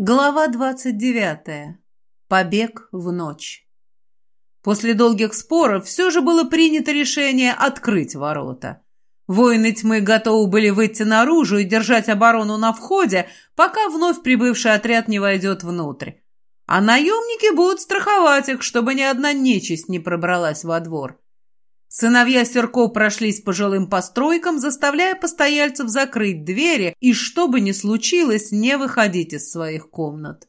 Глава 29. Побег в ночь. После долгих споров все же было принято решение открыть ворота. Воины тьмы готовы были выйти наружу и держать оборону на входе, пока вновь прибывший отряд не войдет внутрь. А наемники будут страховать их, чтобы ни одна нечисть не пробралась во двор. Сыновья Серко прошлись по жилым постройкам, заставляя постояльцев закрыть двери и, что бы ни случилось, не выходить из своих комнат.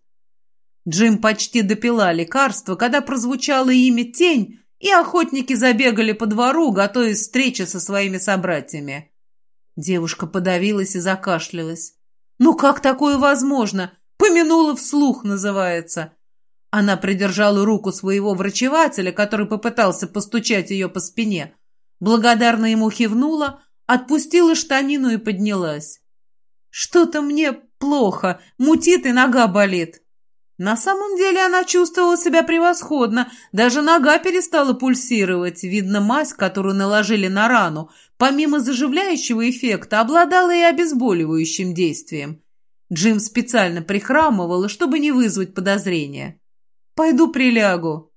Джим почти допила лекарство, когда прозвучало имя «Тень», и охотники забегали по двору, готовясь встрече со своими собратьями. Девушка подавилась и закашлялась. «Ну как такое возможно? Помянула вслух, называется». Она придержала руку своего врачевателя, который попытался постучать ее по спине. Благодарно ему кивнула, отпустила штанину и поднялась. «Что-то мне плохо, мутит и нога болит». На самом деле она чувствовала себя превосходно, даже нога перестала пульсировать. Видно, мазь, которую наложили на рану, помимо заживляющего эффекта, обладала и обезболивающим действием. Джим специально прихрамывала, чтобы не вызвать подозрения. Пойду прилягу».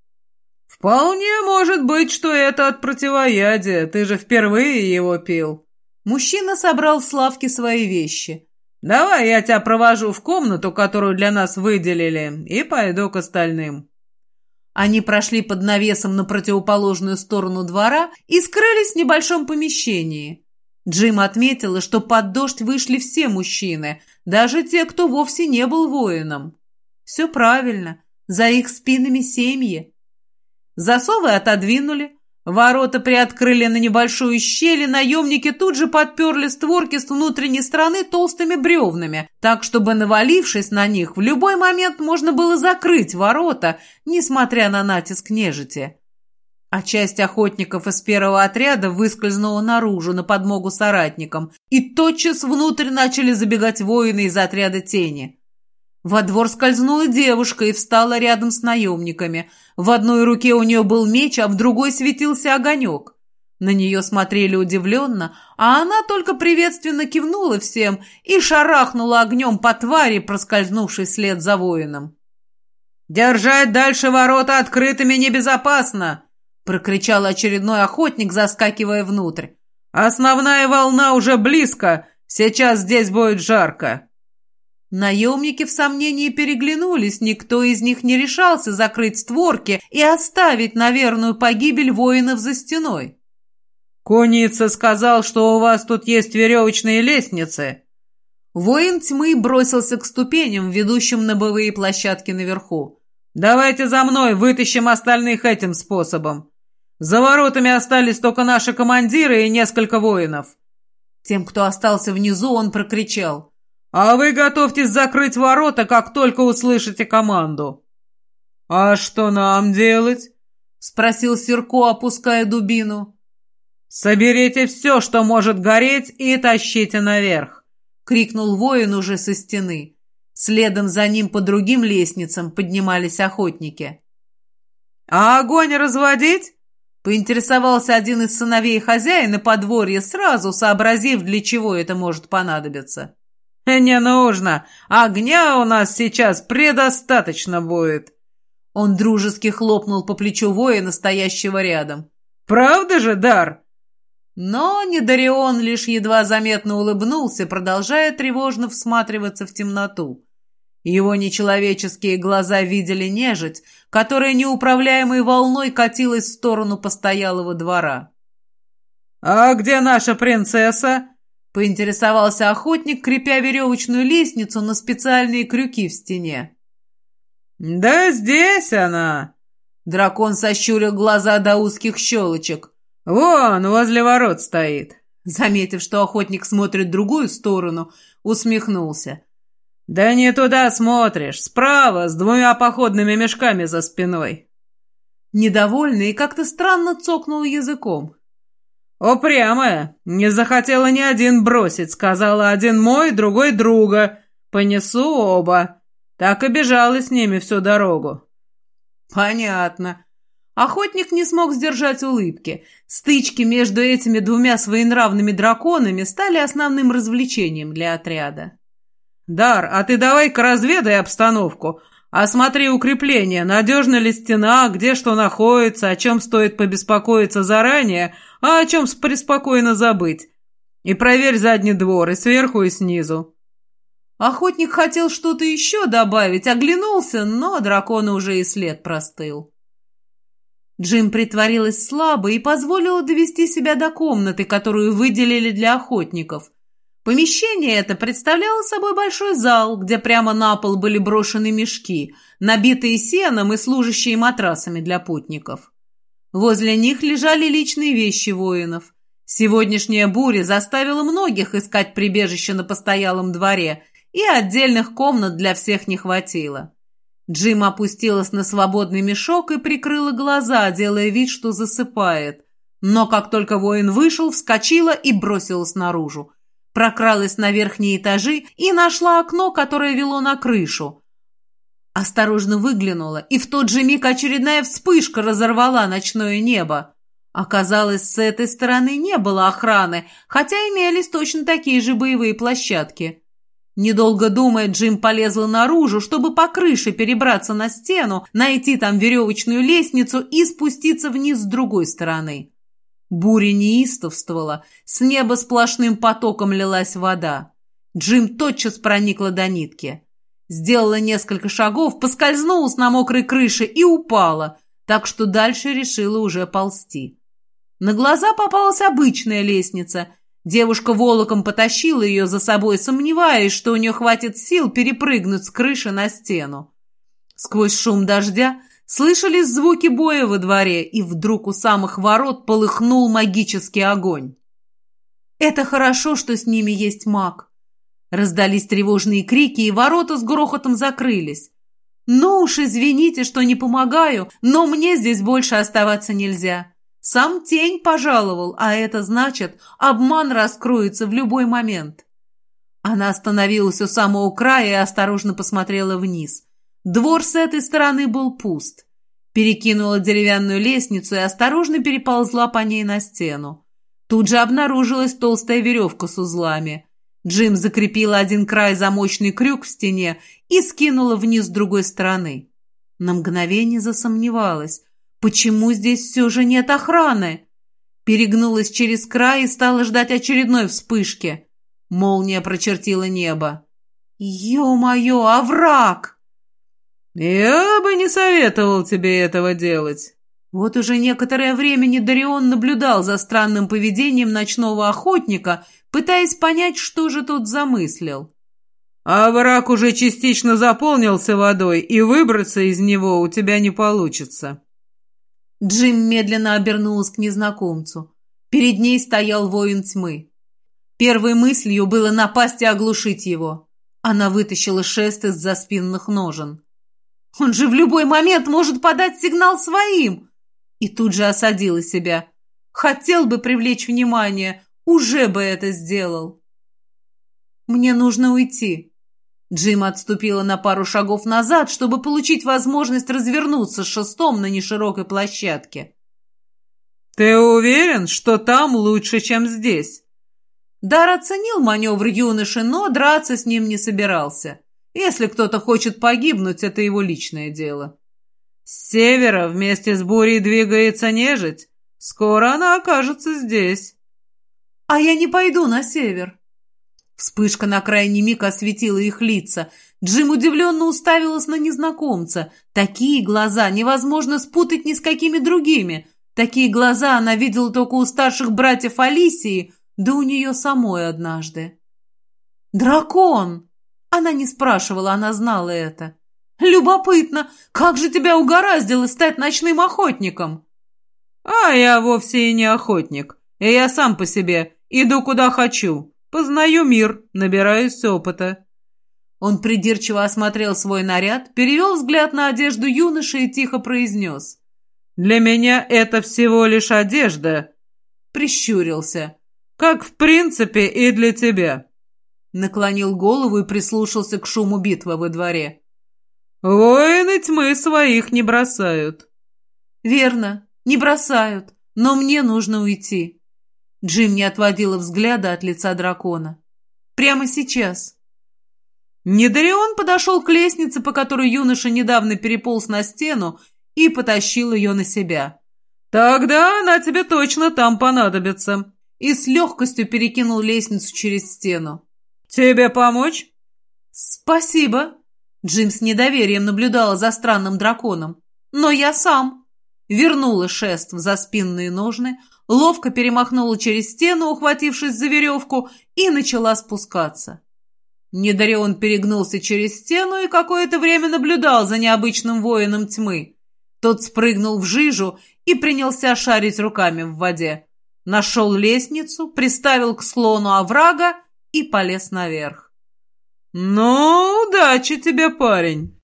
«Вполне может быть, что это от противоядия. Ты же впервые его пил». Мужчина собрал в Славке свои вещи. «Давай я тебя провожу в комнату, которую для нас выделили, и пойду к остальным». Они прошли под навесом на противоположную сторону двора и скрылись в небольшом помещении. Джим отметила, что под дождь вышли все мужчины, даже те, кто вовсе не был воином. Все правильно. За их спинами семьи. Засовы отодвинули, ворота приоткрыли на небольшую щель, и наемники тут же подперли створки с внутренней стороны толстыми бревнами, так, чтобы, навалившись на них, в любой момент можно было закрыть ворота, несмотря на натиск нежити. А часть охотников из первого отряда выскользнула наружу на подмогу соратникам, и тотчас внутрь начали забегать воины из отряда тени. Во двор скользнула девушка и встала рядом с наемниками. В одной руке у нее был меч, а в другой светился огонек. На нее смотрели удивленно, а она только приветственно кивнула всем и шарахнула огнем по твари, проскользнувшей вслед за воином. «Держать дальше ворота открытыми небезопасно!» — прокричал очередной охотник, заскакивая внутрь. «Основная волна уже близко! Сейчас здесь будет жарко!» Наемники в сомнении переглянулись, никто из них не решался закрыть створки и оставить на верную погибель воинов за стеной. «Куница сказал, что у вас тут есть веревочные лестницы». Воин тьмы бросился к ступеням, ведущим на боевые площадки наверху. «Давайте за мной, вытащим остальных этим способом. За воротами остались только наши командиры и несколько воинов». Тем, кто остался внизу, он прокричал. «А вы готовьтесь закрыть ворота, как только услышите команду». «А что нам делать?» — спросил Серко, опуская дубину. «Соберите все, что может гореть, и тащите наверх!» — крикнул воин уже со стены. Следом за ним по другим лестницам поднимались охотники. «А огонь разводить?» — поинтересовался один из сыновей хозяина подворья, сразу сообразив, для чего это может понадобиться. «Не нужно! Огня у нас сейчас предостаточно будет!» Он дружески хлопнул по плечу воина, стоящего рядом. «Правда же, Дар?» Но Недарион лишь едва заметно улыбнулся, продолжая тревожно всматриваться в темноту. Его нечеловеческие глаза видели нежить, которая неуправляемой волной катилась в сторону постоялого двора. «А где наша принцесса?» Поинтересовался охотник, крепя веревочную лестницу на специальные крюки в стене. «Да здесь она!» Дракон сощурил глаза до узких щелочек. «Вон, возле ворот стоит!» Заметив, что охотник смотрит в другую сторону, усмехнулся. «Да не туда смотришь, справа, с двумя походными мешками за спиной!» Недовольный и как-то странно цокнул языком. «Упрямая. Не захотела ни один бросить. Сказала, один мой, другой друга. Понесу оба. Так и бежала с ними всю дорогу». «Понятно». Охотник не смог сдержать улыбки. Стычки между этими двумя своенравными драконами стали основным развлечением для отряда. «Дар, а ты давай-ка разведай обстановку. Осмотри укрепление, надежна ли стена, где что находится, о чем стоит побеспокоиться заранее, а о чем преспокойно забыть. И проверь задний двор, и сверху, и снизу». Охотник хотел что-то еще добавить, оглянулся, но дракона уже и след простыл. Джим притворилась слабо и позволила довести себя до комнаты, которую выделили для охотников. Помещение это представляло собой большой зал, где прямо на пол были брошены мешки, набитые сеном и служащие матрасами для путников. Возле них лежали личные вещи воинов. Сегодняшняя буря заставила многих искать прибежище на постоялом дворе, и отдельных комнат для всех не хватило. Джим опустилась на свободный мешок и прикрыла глаза, делая вид, что засыпает. Но как только воин вышел, вскочила и бросилась наружу. Прокралась на верхние этажи и нашла окно, которое вело на крышу. Осторожно выглянула, и в тот же миг очередная вспышка разорвала ночное небо. Оказалось, с этой стороны не было охраны, хотя имелись точно такие же боевые площадки. Недолго думая, Джим полезла наружу, чтобы по крыше перебраться на стену, найти там веревочную лестницу и спуститься вниз с другой стороны. Буря неистовствовала, с неба сплошным потоком лилась вода. Джим тотчас проникла до нитки. Сделала несколько шагов, поскользнулась на мокрой крыше и упала, так что дальше решила уже ползти. На глаза попалась обычная лестница – Девушка волоком потащила ее за собой, сомневаясь, что у нее хватит сил перепрыгнуть с крыши на стену. Сквозь шум дождя слышались звуки боя во дворе, и вдруг у самых ворот полыхнул магический огонь. «Это хорошо, что с ними есть маг». Раздались тревожные крики, и ворота с грохотом закрылись. «Ну уж извините, что не помогаю, но мне здесь больше оставаться нельзя». Сам тень пожаловал, а это значит, обман раскроется в любой момент. Она остановилась у самого края и осторожно посмотрела вниз. Двор с этой стороны был пуст. Перекинула деревянную лестницу и осторожно переползла по ней на стену. Тут же обнаружилась толстая веревка с узлами. Джим закрепила один край замочный крюк в стене и скинула вниз с другой стороны. На мгновение засомневалась. Почему здесь все же нет охраны? Перегнулась через край и стала ждать очередной вспышки. Молния прочертила небо. «Ё-моё, овраг!» «Я бы не советовал тебе этого делать». Вот уже некоторое время Недарион наблюдал за странным поведением ночного охотника, пытаясь понять, что же тот замыслил. «А враг уже частично заполнился водой, и выбраться из него у тебя не получится». Джим медленно обернулась к незнакомцу. Перед ней стоял воин тьмы. Первой мыслью было напасть и оглушить его. Она вытащила шест из-за спинных ножен. «Он же в любой момент может подать сигнал своим!» И тут же осадила себя. «Хотел бы привлечь внимание, уже бы это сделал!» «Мне нужно уйти», Джим отступила на пару шагов назад, чтобы получить возможность развернуться с шестом на неширокой площадке. «Ты уверен, что там лучше, чем здесь?» Дар оценил маневр юноши, но драться с ним не собирался. Если кто-то хочет погибнуть, это его личное дело. С севера вместе с бурей двигается нежить. Скоро она окажется здесь. А я не пойду на север. Вспышка на крайний миг осветила их лица. Джим удивленно уставилась на незнакомца. Такие глаза невозможно спутать ни с какими другими. Такие глаза она видела только у старших братьев Алисии, да у нее самой однажды. «Дракон!» Она не спрашивала, она знала это. «Любопытно, как же тебя угораздило стать ночным охотником?» «А я вовсе и не охотник. И я сам по себе. Иду куда хочу. Познаю мир, набираюсь опыта». Он придирчиво осмотрел свой наряд, перевел взгляд на одежду юноши и тихо произнес. «Для меня это всего лишь одежда». Прищурился. «Как в принципе и для тебя». Наклонил голову и прислушался к шуму битвы во дворе. «Воины тьмы своих не бросают». «Верно, не бросают, но мне нужно уйти». Джим не отводила взгляда от лица дракона. «Прямо сейчас». Недарион подошел к лестнице, по которой юноша недавно переполз на стену, и потащил ее на себя. «Тогда она тебе точно там понадобится», и с легкостью перекинул лестницу через стену. «Тебе помочь?» «Спасибо!» Джим с недоверием наблюдала за странным драконом. «Но я сам!» Вернула шест в заспинные ножны, ловко перемахнула через стену, ухватившись за веревку, и начала спускаться. Недарион перегнулся через стену и какое-то время наблюдал за необычным воином тьмы. Тот спрыгнул в жижу и принялся шарить руками в воде. Нашел лестницу, приставил к слону оврага и полез наверх. «Ну, удачи тебе, парень!»